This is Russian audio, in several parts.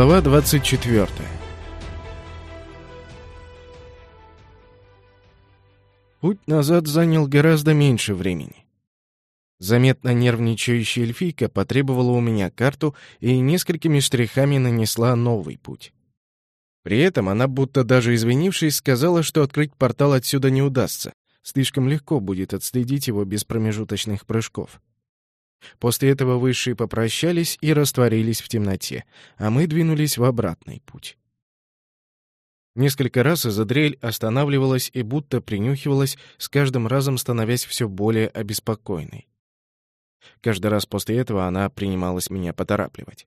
Глава 24 Путь назад занял гораздо меньше времени. Заметно нервничающая эльфийка потребовала у меня карту и несколькими штрихами нанесла новый путь. При этом она, будто даже извинившись, сказала, что открыть портал отсюда не удастся. Слишком легко будет отследить его без промежуточных прыжков. После этого высшие попрощались и растворились в темноте, а мы двинулись в обратный путь. Несколько раз Изадрель останавливалась и будто принюхивалась, с каждым разом становясь все более обеспокоенной. Каждый раз после этого она принималась меня поторапливать.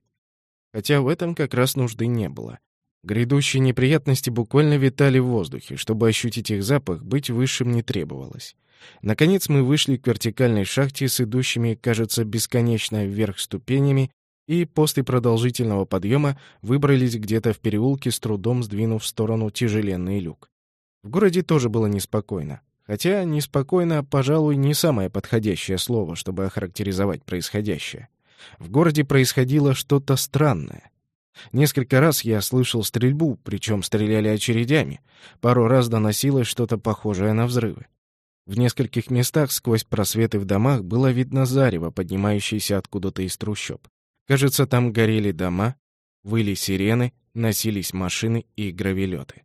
Хотя в этом как раз нужды не было. Грядущие неприятности буквально витали в воздухе. Чтобы ощутить их запах, быть высшим не требовалось. Наконец мы вышли к вертикальной шахте с идущими, кажется, бесконечно вверх ступенями, и после продолжительного подъема выбрались где-то в переулке, с трудом сдвинув в сторону тяжеленный люк. В городе тоже было неспокойно. Хотя неспокойно, пожалуй, не самое подходящее слово, чтобы охарактеризовать происходящее. В городе происходило что-то странное. Несколько раз я слышал стрельбу, причем стреляли очередями. Пару раз доносилось что-то похожее на взрывы. В нескольких местах сквозь просветы в домах было видно зарево, поднимающееся откуда-то из трущоб. Кажется, там горели дома, выли сирены, носились машины и гравелеты.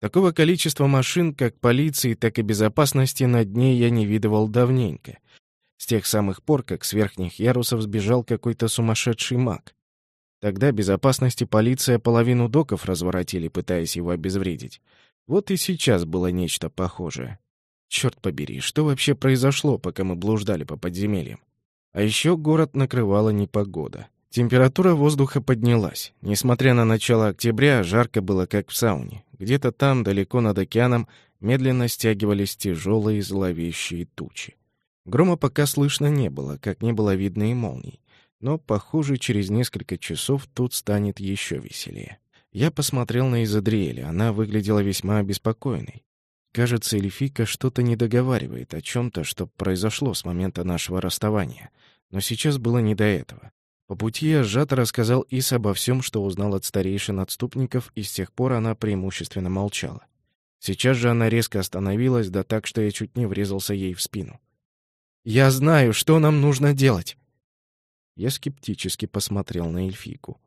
Такого количества машин, как полиции, так и безопасности, на дне я не видывал давненько. С тех самых пор, как с верхних ярусов сбежал какой-то сумасшедший маг. Тогда безопасности полиция половину доков разворотили, пытаясь его обезвредить. Вот и сейчас было нечто похожее. Черт побери, что вообще произошло, пока мы блуждали по подземельям? А еще город накрывала непогода. Температура воздуха поднялась. Несмотря на начало октября, жарко было как в сауне. Где-то там, далеко над океаном, медленно стягивались тяжелые зловещие тучи. Грома пока слышно не было, как не было видно и молний. Но, похоже, через несколько часов тут станет еще веселее. Я посмотрел на Изадриэля, она выглядела весьма обеспокоенной. Кажется, эльфика что-то не договаривает о чем-то, что произошло с момента нашего расставания. Но сейчас было не до этого. По пути я сжато рассказал Ис обо всем, что узнал от старейшин отступников, и с тех пор она преимущественно молчала. Сейчас же она резко остановилась, да так, что я чуть не врезался ей в спину. «Я знаю, что нам нужно делать!» Я скептически посмотрел на эльфийку.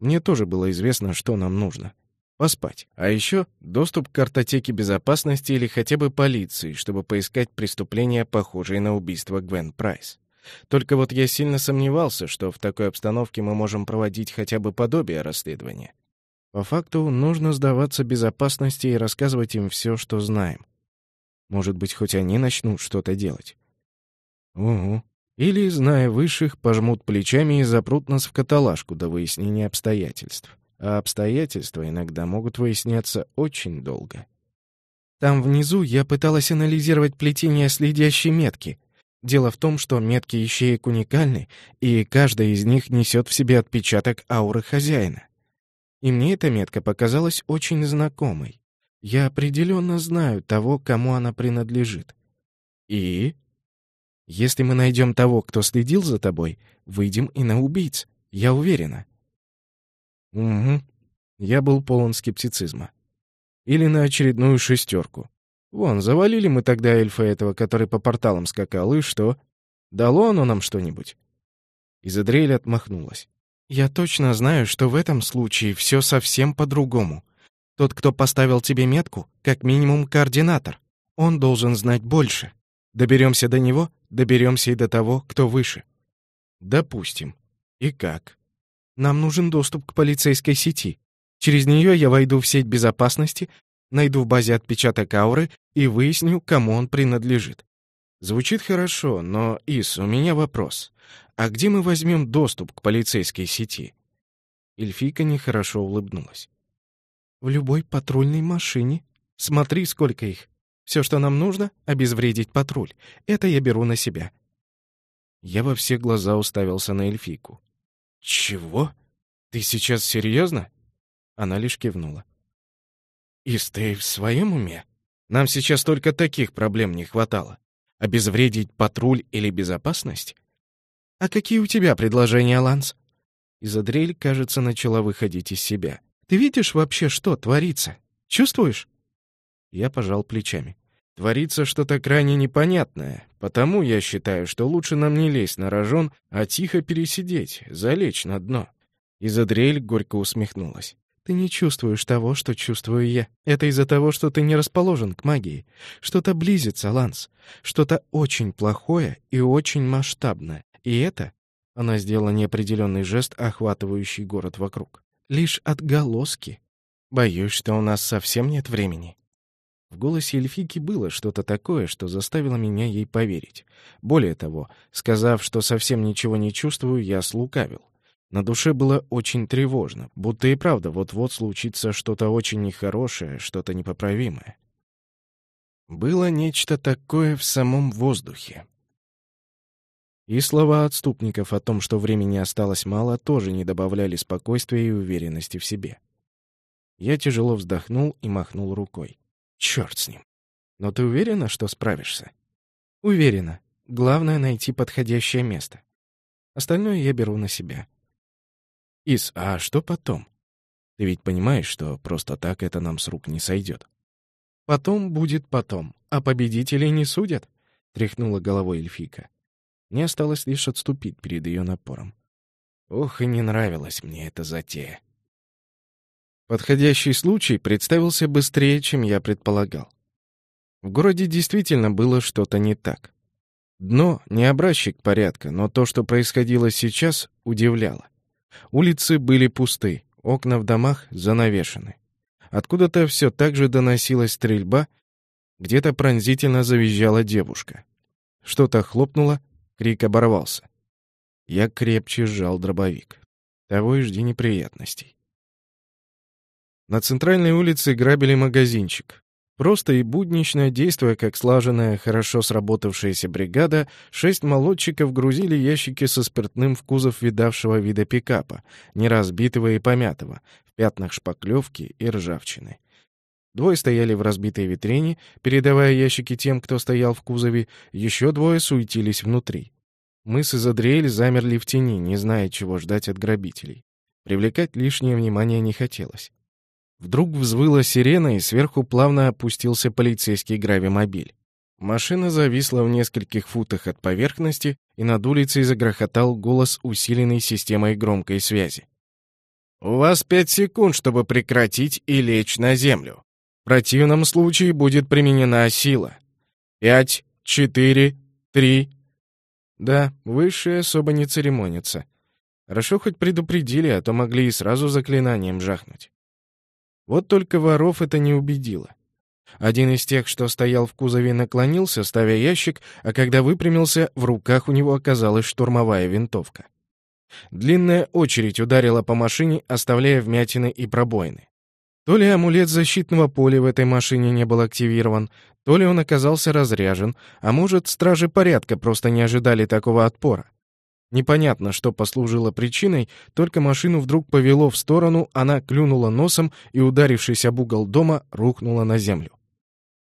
Мне тоже было известно, что нам нужно — Поспать. А еще доступ к картотеке безопасности или хотя бы полиции, чтобы поискать преступления, похожие на убийство Гвен Прайс. Только вот я сильно сомневался, что в такой обстановке мы можем проводить хотя бы подобие расследования. По факту, нужно сдаваться безопасности и рассказывать им все, что знаем. Может быть, хоть они начнут что-то делать. Угу. Или, зная высших, пожмут плечами и запрут нас в каталажку до выяснения обстоятельств а обстоятельства иногда могут выясняться очень долго. Там внизу я пыталась анализировать плетение следящей метки. Дело в том, что метки ищеек уникальны, и каждая из них несет в себе отпечаток ауры хозяина. И мне эта метка показалась очень знакомой. Я определенно знаю того, кому она принадлежит. И? Если мы найдем того, кто следил за тобой, выйдем и на убийц. Я уверена. Угу. Я был полон скептицизма. Или на очередную шестерку. Вон, завалили мы тогда эльфа этого, который по порталам скакал, и что? Дало оно нам что-нибудь? Изадриэль отмахнулась. «Я точно знаю, что в этом случае все совсем по-другому. Тот, кто поставил тебе метку, как минимум координатор. Он должен знать больше. Доберемся до него, доберемся и до того, кто выше». «Допустим. И как?» Нам нужен доступ к полицейской сети. Через нее я войду в сеть безопасности, найду в базе отпечаток ауры и выясню, кому он принадлежит. Звучит хорошо, но, Ис, у меня вопрос. А где мы возьмем доступ к полицейской сети? Эльфийка нехорошо улыбнулась. В любой патрульной машине. Смотри, сколько их. Все, что нам нужно — обезвредить патруль. Это я беру на себя. Я во все глаза уставился на эльфийку. «Чего? Ты сейчас серьезно?» Она лишь кивнула. «Ис, ты в своем уме? Нам сейчас только таких проблем не хватало. Обезвредить патруль или безопасность? А какие у тебя предложения, Ланс?» Изадрель, кажется, начала выходить из себя. «Ты видишь вообще, что творится? Чувствуешь?» Я пожал плечами. Творится что-то крайне непонятное, потому я считаю, что лучше нам не лезть на рожон, а тихо пересидеть, залечь на дно. Изадрель горько усмехнулась. Ты не чувствуешь того, что чувствую я. Это из-за того, что ты не расположен к магии. Что-то близится, Ланс. Что-то очень плохое и очень масштабное. И это... Она сделала неопределенный жест, охватывающий город вокруг. Лишь отголоски. Боюсь, что у нас совсем нет времени. В голосе эльфики было что-то такое, что заставило меня ей поверить. Более того, сказав, что совсем ничего не чувствую, я слукавил. На душе было очень тревожно, будто и правда вот-вот случится что-то очень нехорошее, что-то непоправимое. Было нечто такое в самом воздухе. И слова отступников о том, что времени осталось мало, тоже не добавляли спокойствия и уверенности в себе. Я тяжело вздохнул и махнул рукой. Черт с ним. Но ты уверена, что справишься? Уверена. Главное — найти подходящее место. Остальное я беру на себя. Ис, а что потом? Ты ведь понимаешь, что просто так это нам с рук не сойдет. Потом будет потом, а победителей не судят, тряхнула головой эльфика. Мне осталось лишь отступить перед ее напором. Ох, и не нравилась мне эта затея. Подходящий случай представился быстрее, чем я предполагал. В городе действительно было что-то не так. Дно — не образчик порядка, но то, что происходило сейчас, удивляло. Улицы были пусты, окна в домах занавешены. Откуда-то все так же доносилась стрельба, где-то пронзительно завизжала девушка. Что-то хлопнуло, крик оборвался. Я крепче сжал дробовик. Того и жди неприятностей. На центральной улице грабили магазинчик. Просто и буднично, действуя как слаженная, хорошо сработавшаяся бригада, шесть молодчиков грузили ящики со спиртным в кузов видавшего вида пикапа, не разбитого и помятого, в пятнах шпаклевки и ржавчины. Двое стояли в разбитой витрине, передавая ящики тем, кто стоял в кузове, еще двое суетились внутри. Мы с Изадриэль замерли в тени, не зная, чего ждать от грабителей. Привлекать лишнее внимание не хотелось. Вдруг взвыла сирена, и сверху плавно опустился полицейский гравимобиль. Машина зависла в нескольких футах от поверхности, и над улицей загрохотал голос, усиленный системой громкой связи. «У вас пять секунд, чтобы прекратить и лечь на землю. В противном случае будет применена сила. Пять, четыре, три...» Да, высшие особо не церемонятся. Хорошо хоть предупредили, а то могли и сразу заклинанием жахнуть. Вот только воров это не убедило. Один из тех, что стоял в кузове, наклонился, ставя ящик, а когда выпрямился, в руках у него оказалась штурмовая винтовка. Длинная очередь ударила по машине, оставляя вмятины и пробоины. То ли амулет защитного поля в этой машине не был активирован, то ли он оказался разряжен, а может, стражи порядка просто не ожидали такого отпора. Непонятно, что послужило причиной, только машину вдруг повело в сторону, она клюнула носом и, ударившись об угол дома, рухнула на землю.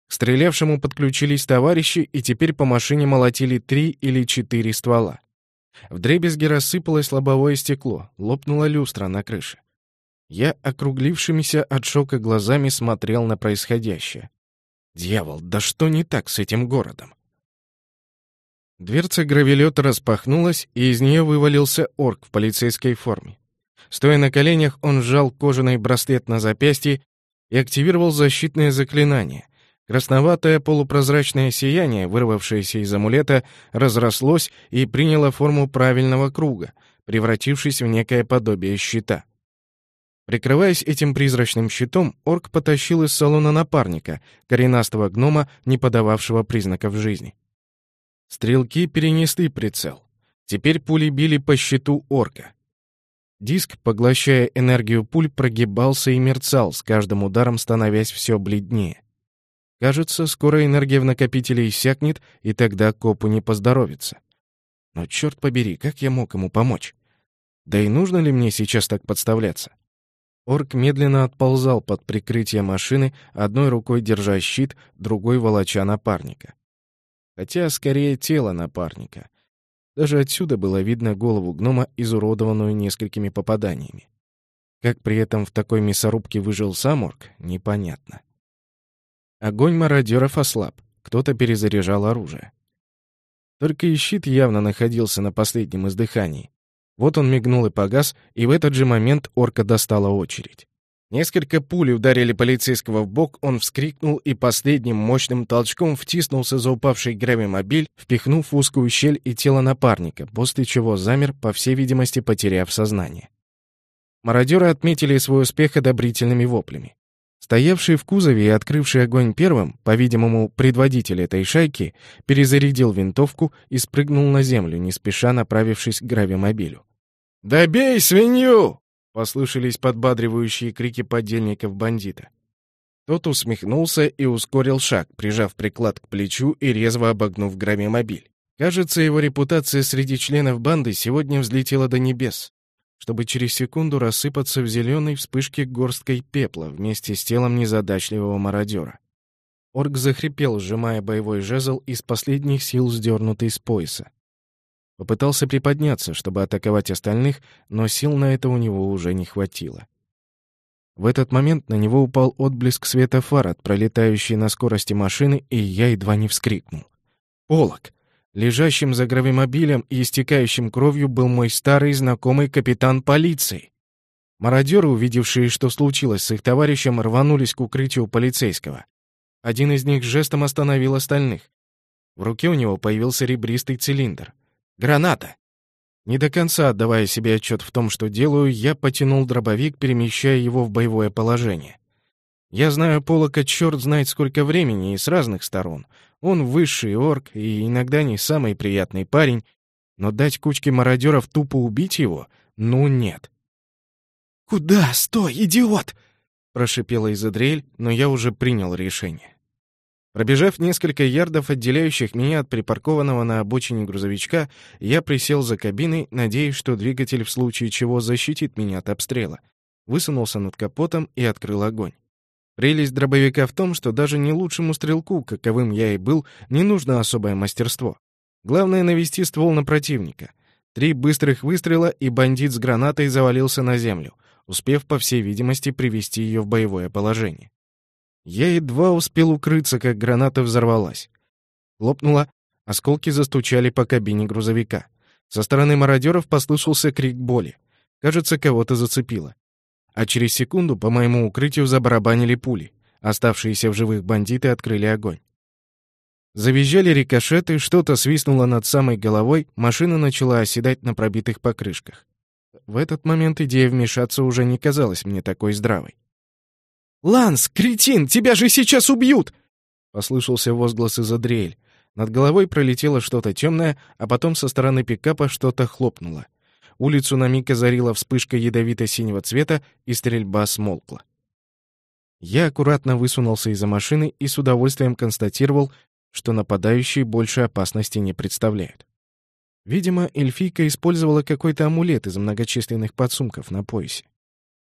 К стрелявшему подключились товарищи, и теперь по машине молотили три или четыре ствола. В дребезги рассыпалось лобовое стекло, лопнула люстра на крыше. Я, округлившимися от шока глазами, смотрел на происходящее. «Дьявол, да что не так с этим городом?» Дверца гравелета распахнулась, и из нее вывалился орк в полицейской форме. Стоя на коленях, он сжал кожаный браслет на запястье и активировал защитное заклинание. Красноватое полупрозрачное сияние, вырвавшееся из амулета, разрослось и приняло форму правильного круга, превратившись в некое подобие щита. Прикрываясь этим призрачным щитом, орк потащил из салона напарника, коренастого гнома, не подававшего признаков жизни. Стрелки перенесли прицел. Теперь пули били по щиту орка. Диск, поглощая энергию пуль, прогибался и мерцал, с каждым ударом становясь все бледнее. Кажется, скоро энергия в накопителе иссякнет, и тогда копу не поздоровится. Но черт побери, как я мог ему помочь? Да и нужно ли мне сейчас так подставляться? Орк медленно отползал под прикрытие машины, одной рукой держа щит, другой волоча напарника хотя скорее тело напарника. Даже отсюда было видно голову гнома, изуродованную несколькими попаданиями. Как при этом в такой мясорубке выжил сам орк, непонятно. Огонь мародеров ослаб, кто-то перезаряжал оружие. Только и щит явно находился на последнем издыхании. Вот он мигнул и погас, и в этот же момент орка достала очередь. Несколько пуль ударили полицейского в бок, он вскрикнул и последним мощным толчком втиснулся за упавший гравимобиль, впихнув в узкую щель и тело напарника, после чего замер, по всей видимости, потеряв сознание. Мародеры отметили свой успех одобрительными воплями. Стоявший в кузове и открывший огонь первым, по-видимому, предводитель этой шайки, перезарядил винтовку и спрыгнул на землю, не спеша направившись к гравимобилю. «Добей свинью!» Послышались подбадривающие крики подельников бандита. Тот усмехнулся и ускорил шаг, прижав приклад к плечу и резво обогнув гравимобиль. Кажется, его репутация среди членов банды сегодня взлетела до небес, чтобы через секунду рассыпаться в зеленой вспышке горсткой пепла вместе с телом незадачливого мародера. Орк захрипел, сжимая боевой жезл из последних сил, сдернутый с пояса. Попытался приподняться, чтобы атаковать остальных, но сил на это у него уже не хватило. В этот момент на него упал отблеск света фар от пролетающей на скорости машины, и я едва не вскрикнул. Полок! Лежащим за гравимобилем и истекающим кровью был мой старый знакомый капитан полиции. Мародеры, увидевшие, что случилось с их товарищем, рванулись к укрытию полицейского. Один из них жестом остановил остальных. В руке у него появился ребристый цилиндр. Граната! Не до конца отдавая себе отчет в том, что делаю, я потянул дробовик, перемещая его в боевое положение. Я знаю Полока черт знает сколько времени и с разных сторон. Он высший орк и иногда не самый приятный парень, но дать кучке мародеров тупо убить его? Ну нет. «Куда? Стой, идиот!» — прошипела Изадриэль, но я уже принял решение. Пробежав несколько ярдов, отделяющих меня от припаркованного на обочине грузовичка, я присел за кабиной, надеясь, что двигатель в случае чего защитит меня от обстрела. Высунулся над капотом и открыл огонь. Прелесть дробовика в том, что даже не лучшему стрелку, каковым я и был, не нужно особое мастерство. Главное — навести ствол на противника. Три быстрых выстрела, и бандит с гранатой завалился на землю, успев, по всей видимости, привести ее в боевое положение. Я едва успел укрыться, как граната взорвалась. Лопнула, осколки застучали по кабине грузовика. Со стороны мародеров послышался крик боли. Кажется, кого-то зацепило. А через секунду по моему укрытию забарабанили пули. Оставшиеся в живых бандиты открыли огонь. Завизжали рикошеты, что-то свистнуло над самой головой, машина начала оседать на пробитых покрышках. В этот момент идея вмешаться уже не казалась мне такой здравой. «Ланс, кретин, тебя же сейчас убьют!» Послышался возглас из Адриэль. Над головой пролетело что-то темное, а потом со стороны пикапа что-то хлопнуло. Улицу на миг озарила вспышка ядовито-синего цвета, и стрельба смолкла. Я аккуратно высунулся из-за машины и с удовольствием констатировал, что нападающие больше опасности не представляют. Видимо, эльфийка использовала какой-то амулет из многочисленных подсумков на поясе.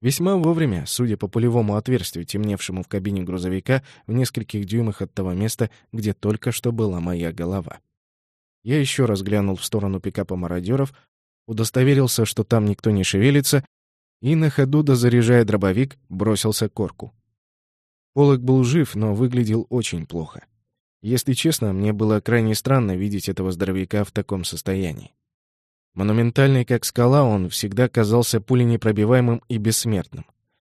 Весьма вовремя, судя по пулевому отверстию, темневшему в кабине грузовика в нескольких дюймах от того места, где только что была моя голова. Я еще раз глянул в сторону пикапа мародеров, удостоверился, что там никто не шевелится, и на ходу, дозаряжая дробовик, бросился к орку. Полок был жив, но выглядел очень плохо. Если честно, мне было крайне странно видеть этого здоровяка в таком состоянии. Монументальный как скала, он всегда казался пуленепробиваемым и бессмертным.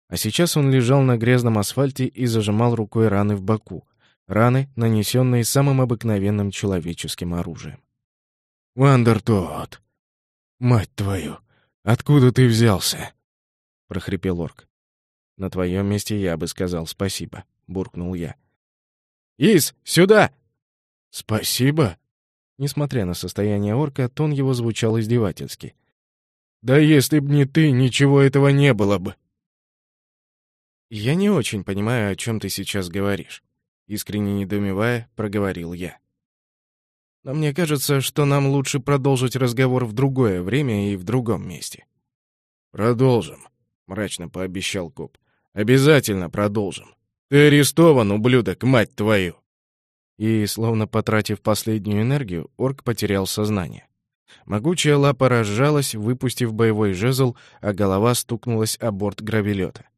А сейчас он лежал на грязном асфальте и зажимал рукой раны в боку. Раны, нанесенные самым обыкновенным человеческим оружием. «Вандертот! Мать твою! Откуда ты взялся?» — прохрипел орк. «На твоем месте я бы сказал спасибо», — буркнул я. «Ис, сюда!» «Спасибо?» Несмотря на состояние орка, тон его звучал издевательски. «Да если б не ты, ничего этого не было бы!» «Я не очень понимаю, о чем ты сейчас говоришь», — искренне недоумевая, проговорил я. «Но мне кажется, что нам лучше продолжить разговор в другое время и в другом месте». «Продолжим», — мрачно пообещал коп. «Обязательно продолжим. Ты арестован, ублюдок, мать твою!» И, словно потратив последнюю энергию, орк потерял сознание. Могучая лапа разжалась, выпустив боевой жезл, а голова стукнулась о борт гравелета.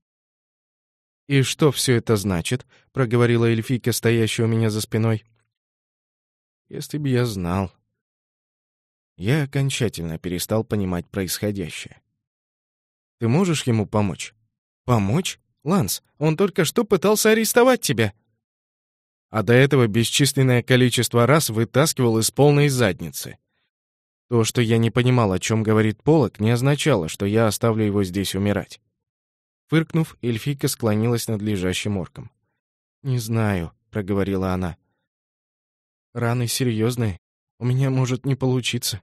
«И что все это значит?» — проговорила эльфийка, стоящая у меня за спиной. «Если бы я знал». Я окончательно перестал понимать происходящее. «Ты можешь ему помочь?» «Помочь? Ланс, он только что пытался арестовать тебя!» А до этого бесчисленное количество раз вытаскивал из полной задницы. То, что я не понимал, о чем говорит Полок, не означало, что я оставлю его здесь умирать. Фыркнув, эльфийка склонилась над лежащим орком. «Не знаю», — проговорила она. «Раны серьезные. У меня может не получиться.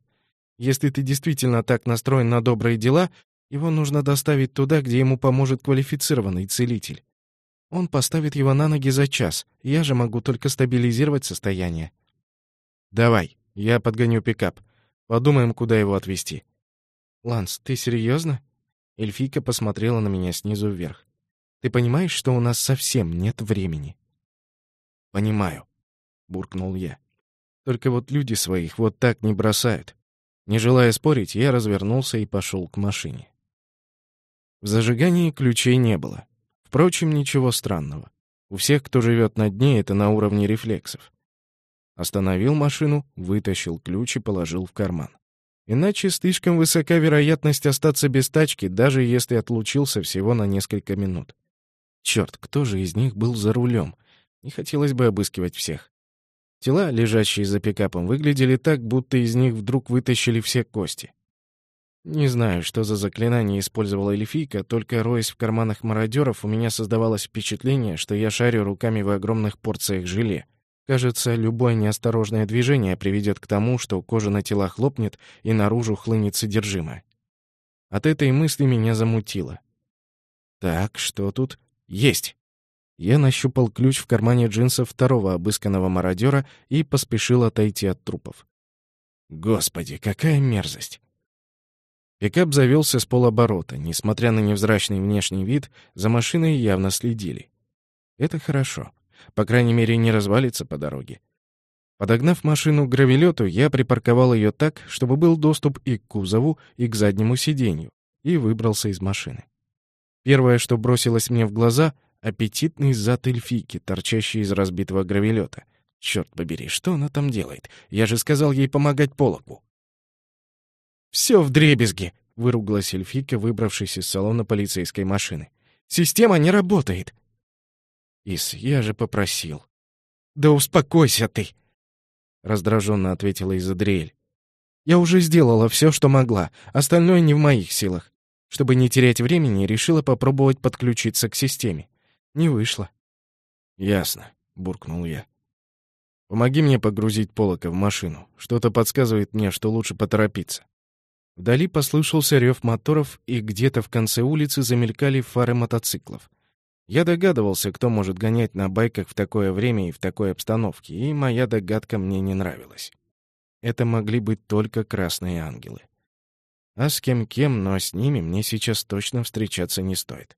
Если ты действительно так настроен на добрые дела, его нужно доставить туда, где ему поможет квалифицированный целитель. Он поставит его на ноги за час, я же могу только стабилизировать состояние». «Давай, я подгоню пикап. Подумаем, куда его отвезти». «Ланс, ты серьезно? Эльфийка посмотрела на меня снизу вверх. «Ты понимаешь, что у нас совсем нет времени?» «Понимаю», — буркнул я. «Только вот люди своих вот так не бросают». Не желая спорить, я развернулся и пошел к машине. В зажигании ключей не было. Впрочем, ничего странного. У всех, кто живет на дне, это на уровне рефлексов. Остановил машину, вытащил ключ и положил в карман. Иначе слишком высока вероятность остаться без тачки, даже если отлучился всего на несколько минут. Черт, кто же из них был за рулем? Не хотелось бы обыскивать всех. Тела, лежащие за пикапом, выглядели так, будто из них вдруг вытащили все кости. Не знаю, что за заклинание использовала эльфийка, только роясь в карманах мародеров, у меня создавалось впечатление, что я шарю руками в огромных порциях желе — Кажется, любое неосторожное движение приведет к тому, что кожа на телах лопнет и наружу хлынет содержимое. От этой мысли меня замутило. Так, что тут? Есть! Я нащупал ключ в кармане джинсов второго обысканного мародера и поспешил отойти от трупов. Господи, какая мерзость! Пикап завелся с полоборота. Несмотря на невзрачный внешний вид, за машиной явно следили. Это хорошо. По крайней мере, не развалится по дороге. Подогнав машину к гравелету, я припарковал ее так, чтобы был доступ и к кузову, и к заднему сиденью, и выбрался из машины. Первое, что бросилось мне в глаза — аппетитный зад эльфийки, торчащий из разбитого гравелета. Черт побери, что она там делает? Я же сказал ей помогать Полоку. «Все вдребезги!» — выругалась эльфийка, выбравшись из салона полицейской машины. «Система не работает!» Ис, я же попросил. Да успокойся ты, раздраженно ответила Изадриэль. Я уже сделала все, что могла, остальное не в моих силах. Чтобы не терять времени, решила попробовать подключиться к системе. Не вышло. Ясно, буркнул я. Помоги мне погрузить Полока в машину. Что-то подсказывает мне, что лучше поторопиться. Вдали послышался рев моторов, и где-то в конце улицы замелькали фары мотоциклов. Я догадывался, кто может гонять на байках в такое время и в такой обстановке, и моя догадка мне не нравилась. Это могли быть только красные ангелы. А с кем-кем, но с ними мне сейчас точно встречаться не стоит.